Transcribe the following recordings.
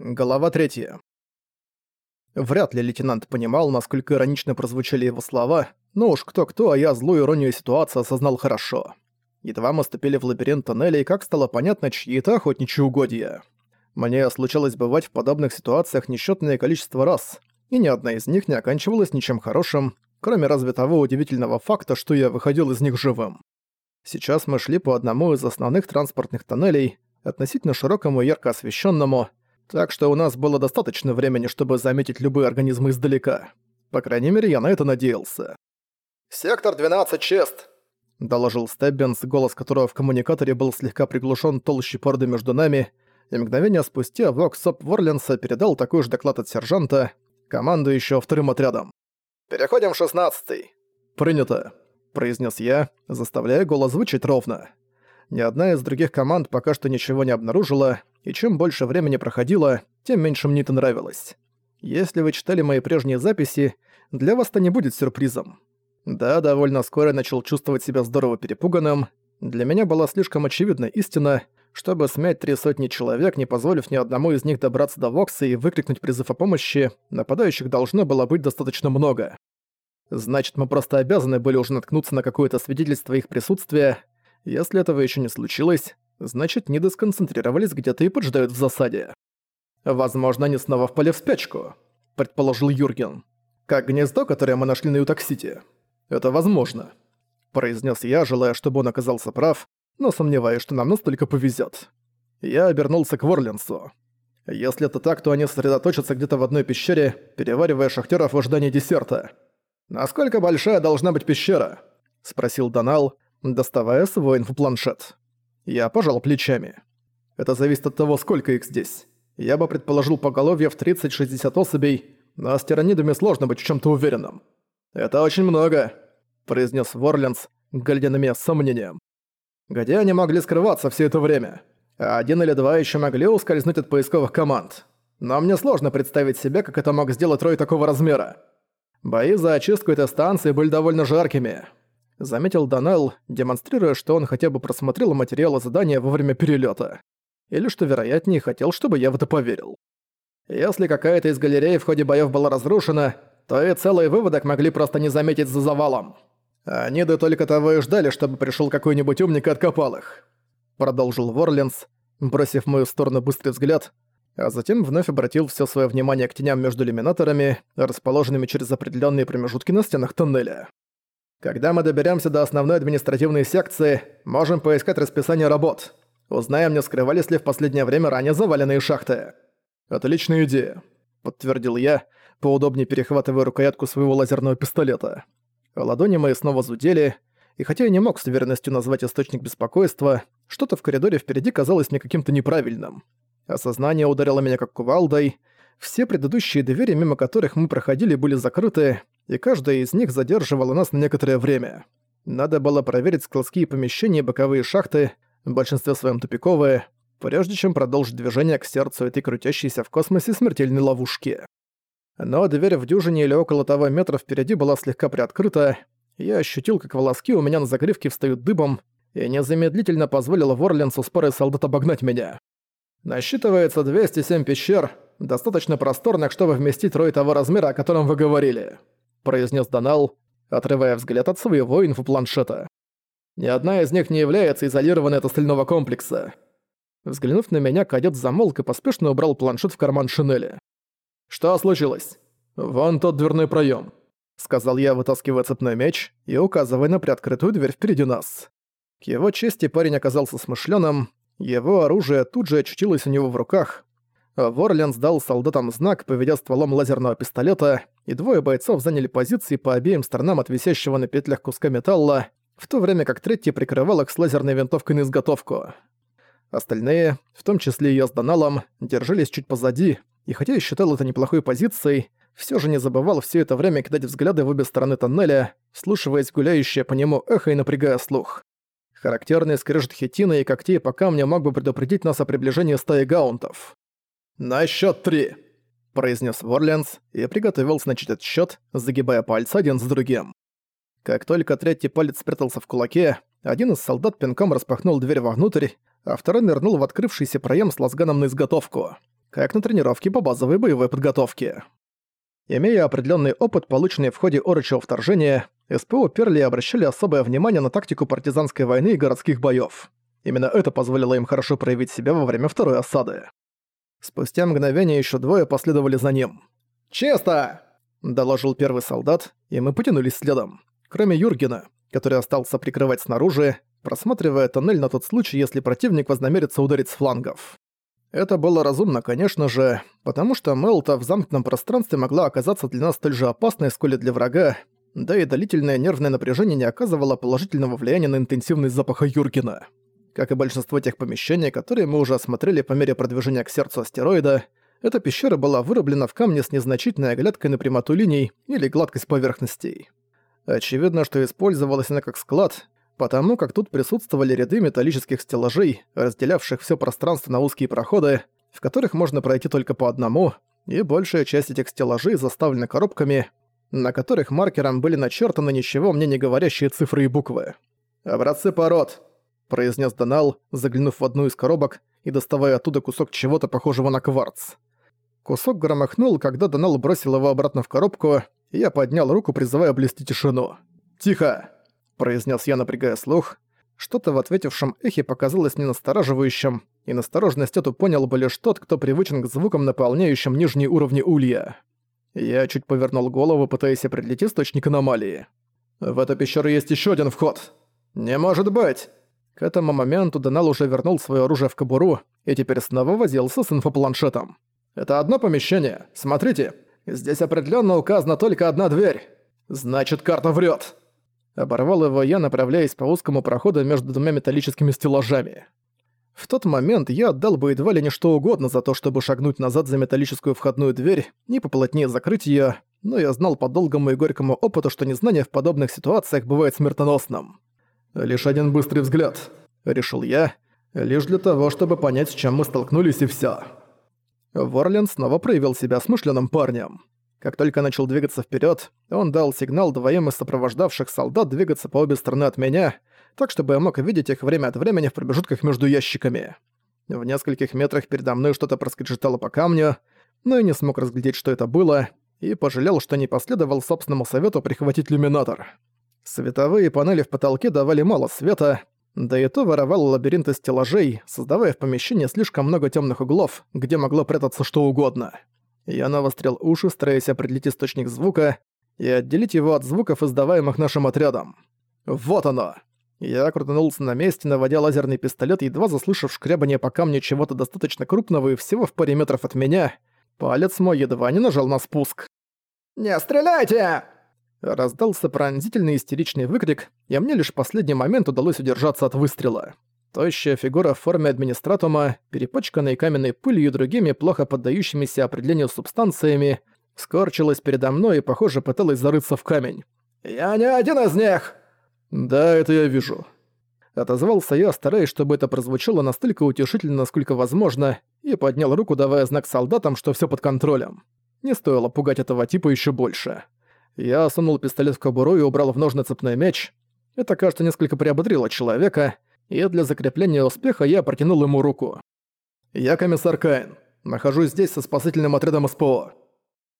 Глава третья. Вряд ли лейтенант понимал, насколько иронично прозвучали его слова, но уж кто-кто, а я злую иронию ситуации осознал хорошо. Едва мы ступили в лабиринт тоннелей, как стало понятно, чьи это охотничьи угодья. Мне случалось бывать в подобных ситуациях несчетное количество раз, и ни одна из них не оканчивалась ничем хорошим, кроме разве того удивительного факта, что я выходил из них живым. Сейчас мы шли по одному из основных транспортных тоннелей, относительно широкому и ярко освещенному, так что у нас было достаточно времени, чтобы заметить любые организмы издалека. По крайней мере, я на это надеялся. «Сектор 12, чест!» — доложил Стеббинс, голос которого в коммуникаторе был слегка приглушен толщей порды между нами, и мгновение спустя Воксоп Ворленса передал такой же доклад от сержанта, командующего вторым отрядом. «Переходим в 16-й». «Принято», — произнес я, заставляя голос звучать ровно. Ни одна из других команд пока что ничего не обнаружила, и чем больше времени проходило, тем меньше мне это нравилось. Если вы читали мои прежние записи, для вас это не будет сюрпризом. Да, довольно скоро я начал чувствовать себя здорово перепуганным. Для меня была слишком очевидна истина, чтобы смять три сотни человек, не позволив ни одному из них добраться до Вокса и выкрикнуть призыв о помощи, нападающих должно было быть достаточно много. Значит, мы просто обязаны были уже наткнуться на какое-то свидетельство их присутствия. Если этого еще не случилось, Значит, Ниды сконцентрировались где-то и поджидают в засаде. «Возможно, они снова впали в спячку», — предположил Юрген. «Как гнездо, которое мы нашли на Ютоксите. Это возможно», — произнес я, желая, чтобы он оказался прав, но сомневаюсь, что нам настолько повезет. Я обернулся к Ворленсу. Если это так, то они сосредоточатся где-то в одной пещере, переваривая шахтеров в ожидании десерта. «Насколько большая должна быть пещера?» — спросил Донал, доставая свой инфопланшет. Я пожал плечами. Это зависит от того, сколько их здесь. Я бы предположил поголовье в 30-60 особей, но с тиранидами сложно быть в чем то уверенным. «Это очень много», — произнес Ворленс, глядя на меня с сомнением. «Где они могли скрываться все это время? Один или два еще могли ускользнуть от поисковых команд. Но мне сложно представить себе, как это мог сделать Рой такого размера. Бои за очистку этой станции были довольно жаркими заметил Данелл, демонстрируя, что он хотя бы просмотрел материалы задания во время перелета. Или, что вероятнее, хотел, чтобы я в это поверил. Если какая-то из галерей в ходе боев была разрушена, то и целый выводок могли просто не заметить за завалом. Они да только того и ждали, чтобы пришел какой-нибудь умник и откопал их. Продолжил Ворленс, бросив в мою сторону быстрый взгляд, а затем вновь обратил все свое внимание к теням между иллюминаторами, расположенными через определенные промежутки на стенах тоннеля. Когда мы доберемся до основной административной секции, можем поискать расписание работ. Узнаем, не скрывались ли в последнее время ранее заваленные шахты. Отличная идея, подтвердил я, поудобнее перехватывая рукоятку своего лазерного пистолета. Ладони мои снова зудели, и хотя я не мог с уверенностью назвать источник беспокойства, что-то в коридоре впереди казалось мне каким-то неправильным. Осознание ударило меня как кувалдой. Все предыдущие двери, мимо которых мы проходили, были закрыты, и каждая из них задерживала нас на некоторое время. Надо было проверить складские помещения и боковые шахты, в большинстве своем тупиковые, прежде чем продолжить движение к сердцу этой крутящейся в космосе смертельной ловушки. Но дверь в дюжине или около того метра впереди была слегка приоткрыта, я ощутил, как волоски у меня на загривке встают дыбом, и незамедлительно позволил Ворленсу с парой солдат обогнать меня. Насчитывается 207 пещер, достаточно просторных, чтобы вместить рой того размера, о котором вы говорили произнес Донал, отрывая взгляд от своего инфопланшета. «Ни одна из них не является изолированной от остального комплекса». Взглянув на меня, кадет замолк и поспешно убрал планшет в карман шинели. «Что случилось?» «Вон тот дверной проем, сказал я, вытаскивая цепной меч и указывая на приоткрытую дверь впереди нас. К его чести парень оказался смышленым, его оружие тут же очутилось у него в руках, Ворленс дал солдатам знак, поведя стволом лазерного пистолета, и двое бойцов заняли позиции по обеим сторонам от висящего на петлях куска металла, в то время как третий прикрывал их с лазерной винтовкой на изготовку. Остальные, в том числе и я с Доналом, держались чуть позади, и хотя я считал это неплохой позицией, все же не забывал все это время кидать взгляды в обе стороны тоннеля, слушаясь гуляющее по нему эхо и напрягая слух. Характерный скрежет хитина и когтей по камню мог бы предупредить нас о приближении стаи гаунтов. «На счёт три!» – произнес Ворленс и приготовился начать отсчёт, загибая пальцы один за другим. Как только третий палец спрятался в кулаке, один из солдат пинком распахнул дверь вовнутрь, а второй нырнул в открывшийся проем с лазганом на изготовку. как на тренировке по базовой боевой подготовке. Имея определенный опыт, полученный в ходе орочего вторжения, СПО Перли обращали особое внимание на тактику партизанской войны и городских боёв. Именно это позволило им хорошо проявить себя во время второй осады. Спустя мгновение еще двое последовали за ним. «Чисто!» – доложил первый солдат, и мы потянулись следом. Кроме Юргена, который остался прикрывать снаружи, просматривая тоннель на тот случай, если противник вознамерится ударить с флангов. Это было разумно, конечно же, потому что Мелта в замкнутом пространстве могла оказаться для нас столь же опасной, сколь и для врага, да и длительное нервное напряжение не оказывало положительного влияния на интенсивность запаха Юргена. Как и большинство тех помещений, которые мы уже осмотрели по мере продвижения к сердцу астероида, эта пещера была вырублена в камне с незначительной оглядкой на прямоту линий или гладкость поверхностей. Очевидно, что использовалась она как склад, потому как тут присутствовали ряды металлических стеллажей, разделявших все пространство на узкие проходы, в которых можно пройти только по одному, и большая часть этих стеллажей заставлена коробками, на которых маркером были начертаны ничего мне не говорящие цифры и буквы. «Образцы пород», — произнес Донал, заглянув в одну из коробок и доставая оттуда кусок чего-то похожего на кварц. Кусок громохнул, когда Донал бросил его обратно в коробку, и я поднял руку, призывая блести тишину. «Тихо!» – произнес я, напрягая слух. Что-то в ответившем эхе показалось мне настораживающим, и настороженность эту понял бы лишь тот, кто привычен к звукам, наполняющим нижние уровни улья. Я чуть повернул голову, пытаясь определить источник аномалии. «В эту пещеру есть еще один вход!» «Не может быть!» К этому моменту Денал уже вернул свое оружие в кобуру и теперь снова возился с инфопланшетом. «Это одно помещение. Смотрите, здесь определенно указана только одна дверь. Значит, карта врет. Оборвал его я, направляясь по узкому проходу между двумя металлическими стеллажами. В тот момент я отдал бы едва ли не что угодно за то, чтобы шагнуть назад за металлическую входную дверь и поплотнее закрыть ее, но я знал по долгому и горькому опыту, что незнание в подобных ситуациях бывает смертоносным. «Лишь один быстрый взгляд», — решил я, лишь для того, чтобы понять, с чем мы столкнулись и всё. Ворлен снова проявил себя смышленным парнем. Как только начал двигаться вперед, он дал сигнал двоим из сопровождавших солдат двигаться по обе стороны от меня, так чтобы я мог видеть их время от времени в промежутках между ящиками. В нескольких метрах передо мной что-то проскрежетало по камню, но я не смог разглядеть, что это было, и пожалел, что не последовал собственному совету прихватить люминатор. Световые панели в потолке давали мало света, да и то воровал лабиринт из стеллажей, создавая в помещении слишком много темных углов, где могло прятаться что угодно. Я навострил уши, стараясь определить источник звука и отделить его от звуков, издаваемых нашим отрядом. Вот оно! Я крутанулся на месте, наводя лазерный пистолет, едва заслышав шкрябание по камню чего-то достаточно крупного и всего в паре метров от меня. Палец мой едва не нажал на спуск. «Не стреляйте!» Раздался пронзительный истеричный выкрик, и мне лишь в последний момент удалось удержаться от выстрела. Тощая фигура в форме администратума, перепачканной каменной пылью и другими плохо поддающимися определению субстанциями, скорчилась передо мной и, похоже, пыталась зарыться в камень. «Я не один из них!» «Да, это я вижу». Отозвался я, стараясь, чтобы это прозвучало настолько утешительно, насколько возможно, и поднял руку, давая знак солдатам, что все под контролем. Не стоило пугать этого типа еще больше. Я сунул пистолет в кобуру и убрал в ножны цепной меч. Это, кажется, несколько приободрило человека, и для закрепления успеха я протянул ему руку. «Я комиссар Каин. Нахожусь здесь со спасательным отрядом СПО».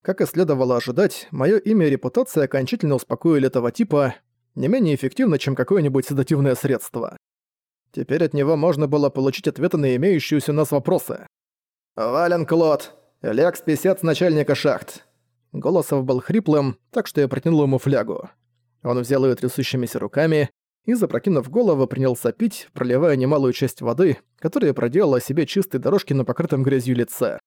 Как и следовало ожидать, мое имя и репутация окончательно успокоили этого типа, не менее эффективно, чем какое-нибудь седативное средство. Теперь от него можно было получить ответы на имеющиеся у нас вопросы. «Вален Клод, Лекс-50 начальника шахт. Голосов был хриплым, так что я протянул ему флягу. Он взял ее трясущимися руками и, запрокинув голову, принялся пить, проливая немалую часть воды, которая проделала себе чистой дорожки на покрытом грязью лице.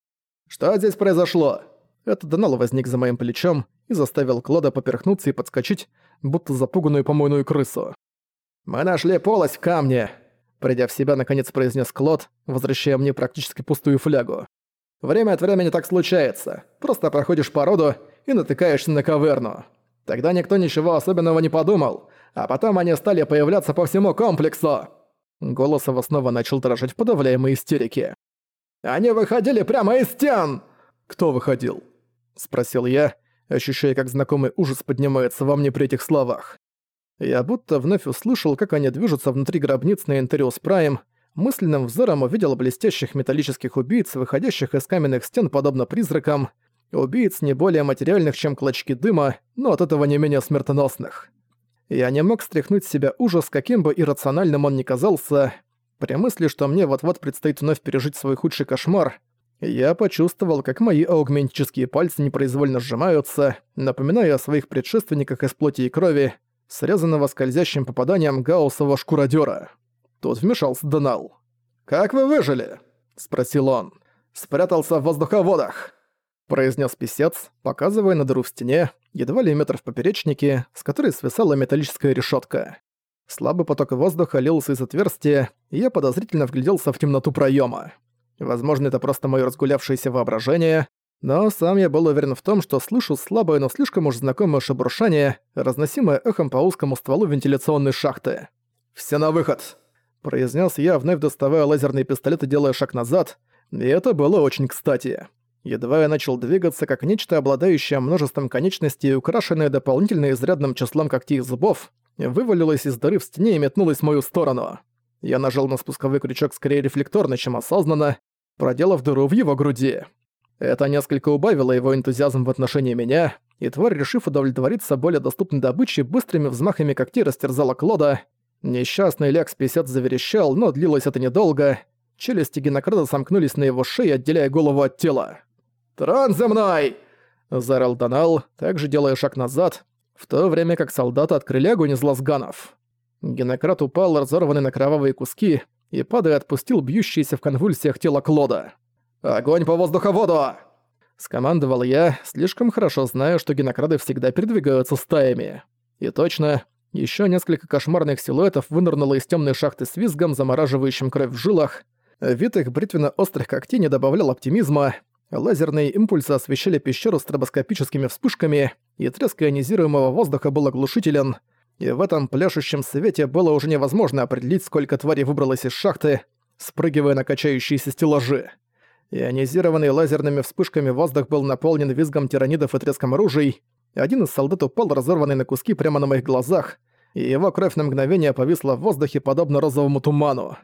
«Что здесь произошло?» Этот Донал возник за моим плечом и заставил Клода поперхнуться и подскочить, будто запуганную помойную крысу. «Мы нашли полость в камне!» Придя в себя, наконец произнес Клод, возвращая мне практически пустую флягу. Время от времени так случается. Просто проходишь породу и натыкаешься на каверну. Тогда никто ничего особенного не подумал, а потом они стали появляться по всему комплексу. Голос его снова начал дрожать в подавляемой истерике. «Они выходили прямо из стен!» «Кто выходил?» — спросил я, ощущая, как знакомый ужас поднимается во мне при этих словах. Я будто вновь услышал, как они движутся внутри гробниц на Интериус Прайм, мысленным взором увидел блестящих металлических убийц, выходящих из каменных стен подобно призракам, убийц не более материальных, чем клочки дыма, но от этого не менее смертоносных. Я не мог стряхнуть с себя ужас, каким бы иррациональным он ни казался. При мысли, что мне вот-вот предстоит вновь пережить свой худший кошмар, я почувствовал, как мои аугментические пальцы непроизвольно сжимаются, напоминая о своих предшественниках из плоти и крови, срезанного скользящим попаданием гауссового шкуродера. Тут вмешался Донал. «Как вы выжили?» – спросил он. «Спрятался в воздуховодах», – произнес писец, показывая на дыру в стене, едва ли метр в поперечнике, с которой свисала металлическая решетка. Слабый поток воздуха лился из отверстия, и я подозрительно вгляделся в темноту проема. Возможно, это просто моё разгулявшееся воображение, но сам я был уверен в том, что слышу слабое, но слишком уж знакомое шебуршание, разносимое эхом по узкому стволу вентиляционной шахты. «Все на выход!» – произнес я, вновь доставая лазерный пистолет и делая шаг назад, и это было очень кстати. Едва я начал двигаться, как нечто, обладающее множеством конечностей и украшенное дополнительно изрядным числом когтей зубов, вывалилось из дыры в стене и метнулось в мою сторону. Я нажал на спусковой крючок скорее рефлекторно, чем осознанно, проделав дыру в его груди. Это несколько убавило его энтузиазм в отношении меня, и тварь, решив удовлетвориться более доступной добычей, быстрыми взмахами когтей растерзала Клода. Несчастный Лекс 50 заверещал, но длилось это недолго. Челюсти генокрада сомкнулись на его шее, отделяя голову от тела. «Трон за мной!» – заорал Донал, также делая шаг назад, в то время как солдаты открыли огонь из лазганов. Генократ упал, разорванный на кровавые куски, и, падая, отпустил бьющееся в конвульсиях тело Клода. «Огонь по воздуховоду!» Скомандовал я, слишком хорошо зная, что генокрады всегда передвигаются стаями. И точно, еще несколько кошмарных силуэтов вынырнуло из темной шахты с визгом, замораживающим кровь в жилах. Вид их бритвенно-острых когтей не добавлял оптимизма. Лазерные импульсы освещали пещеру стробоскопическими вспышками, и треск ионизируемого воздуха был оглушителен — и в этом пляшущем свете было уже невозможно определить, сколько тварей выбралось из шахты, спрыгивая на качающиеся стеллажи. Ионизированный лазерными вспышками воздух был наполнен визгом тиранидов и треском оружий. Один из солдат упал, разорванный на куски прямо на моих глазах, и его кровь на мгновение повисла в воздухе, подобно розовому туману.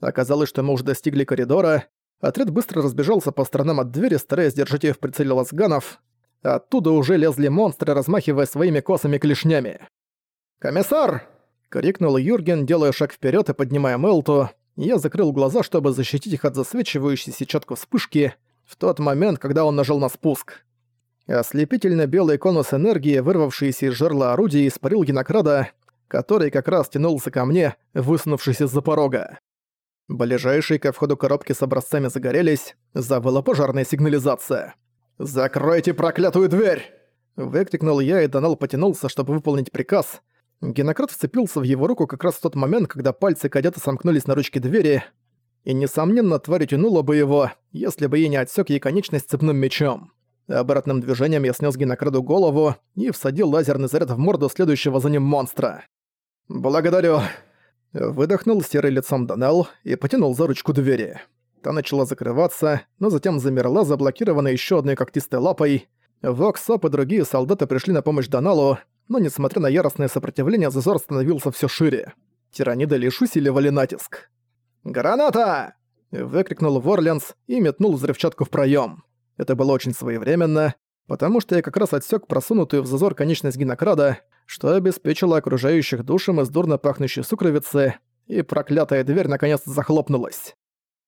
Оказалось, что мы уже достигли коридора. Отряд быстро разбежался по сторонам от двери, стараясь держать ее в прицеле лазганов. Оттуда уже лезли монстры, размахивая своими косами клешнями. «Комиссар!» — крикнул Юрген, делая шаг вперед и поднимая Мелту. Я закрыл глаза, чтобы защитить их от засвечивающей сетчатку вспышки в тот момент, когда он нажал на спуск. Ослепительно белый конус энергии, вырвавшийся из жерла орудия, испарил Генокрада, который как раз тянулся ко мне, высунувшись из-за порога. Ближайшие ко входу коробки с образцами загорелись, завыла пожарная сигнализация. «Закройте проклятую дверь!» Выкрикнул я, и Донал потянулся, чтобы выполнить приказ, Генократ вцепился в его руку как раз в тот момент, когда пальцы кадета сомкнулись на ручке двери, и, несомненно, тварь утянула бы его, если бы ей не отсек ей конечность цепным мечом. Обратным движением я снес Генокраду голову и всадил лазерный заряд в морду следующего за ним монстра. «Благодарю!» Выдохнул серый лицом Донел и потянул за ручку двери. Та начала закрываться, но затем замерла, заблокированная еще одной когтистой лапой. Воксоп и другие солдаты пришли на помощь Доналу, но несмотря на яростное сопротивление, зазор становился все шире. Тираниды лишь усиливали натиск. «Граната!» — выкрикнул Ворленс и метнул взрывчатку в проем. Это было очень своевременно, потому что я как раз отсек просунутую в зазор конечность генокрада, что обеспечило окружающих душем из дурно пахнущей сукровицы, и проклятая дверь наконец захлопнулась.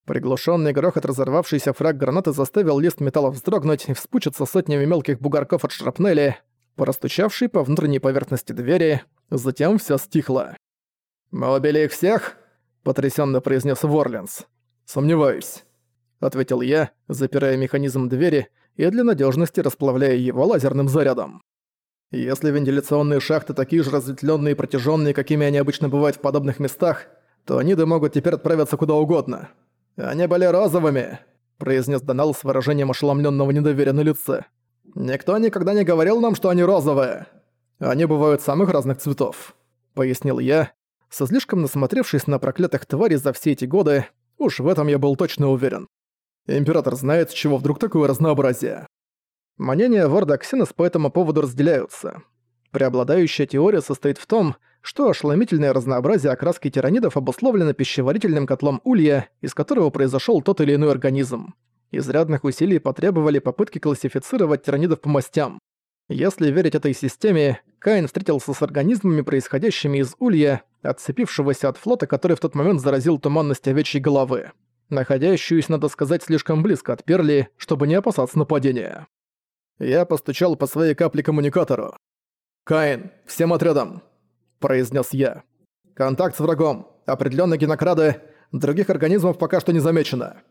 Приглушенный грохот разорвавшийся фраг гранаты заставил лист металла вздрогнуть и вспучиться сотнями мелких бугорков от шрапнели, простучавший по внутренней поверхности двери, затем все стихло. «Мы убили их всех?» – потрясенно произнес Ворленс. «Сомневаюсь», – ответил я, запирая механизм двери и для надежности расплавляя его лазерным зарядом. «Если вентиляционные шахты такие же разветвленные и протяженные, какими они обычно бывают в подобных местах, то они да могут теперь отправиться куда угодно. Они были розовыми», – произнес Донал с выражением ошеломленного недоверия на лице. «Никто никогда не говорил нам, что они розовые. Они бывают самых разных цветов», — пояснил я, со слишком насмотревшись на проклятых тварей за все эти годы, уж в этом я был точно уверен. Император знает, с чего вдруг такое разнообразие. Мнения Варда Ксенос по этому поводу разделяются. Преобладающая теория состоит в том, что ошеломительное разнообразие окраски тиранидов обусловлено пищеварительным котлом улья, из которого произошел тот или иной организм. Изрядных усилий потребовали попытки классифицировать тиранидов по мастям. Если верить этой системе, Каин встретился с организмами, происходящими из улья, отцепившегося от флота, который в тот момент заразил туманность овечьей головы, находящуюся, надо сказать, слишком близко от перли, чтобы не опасаться нападения. Я постучал по своей капле коммуникатору. «Каин, всем отрядам!» – произнес я. «Контакт с врагом. Определенно генокрады. Других организмов пока что не замечено».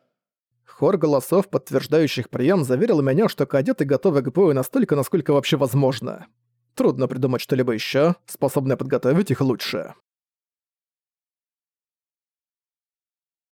Хор голосов, подтверждающих прием, заверил меня, что кадеты готовы к бою настолько, насколько вообще возможно. Трудно придумать что-либо еще, способное подготовить их лучше.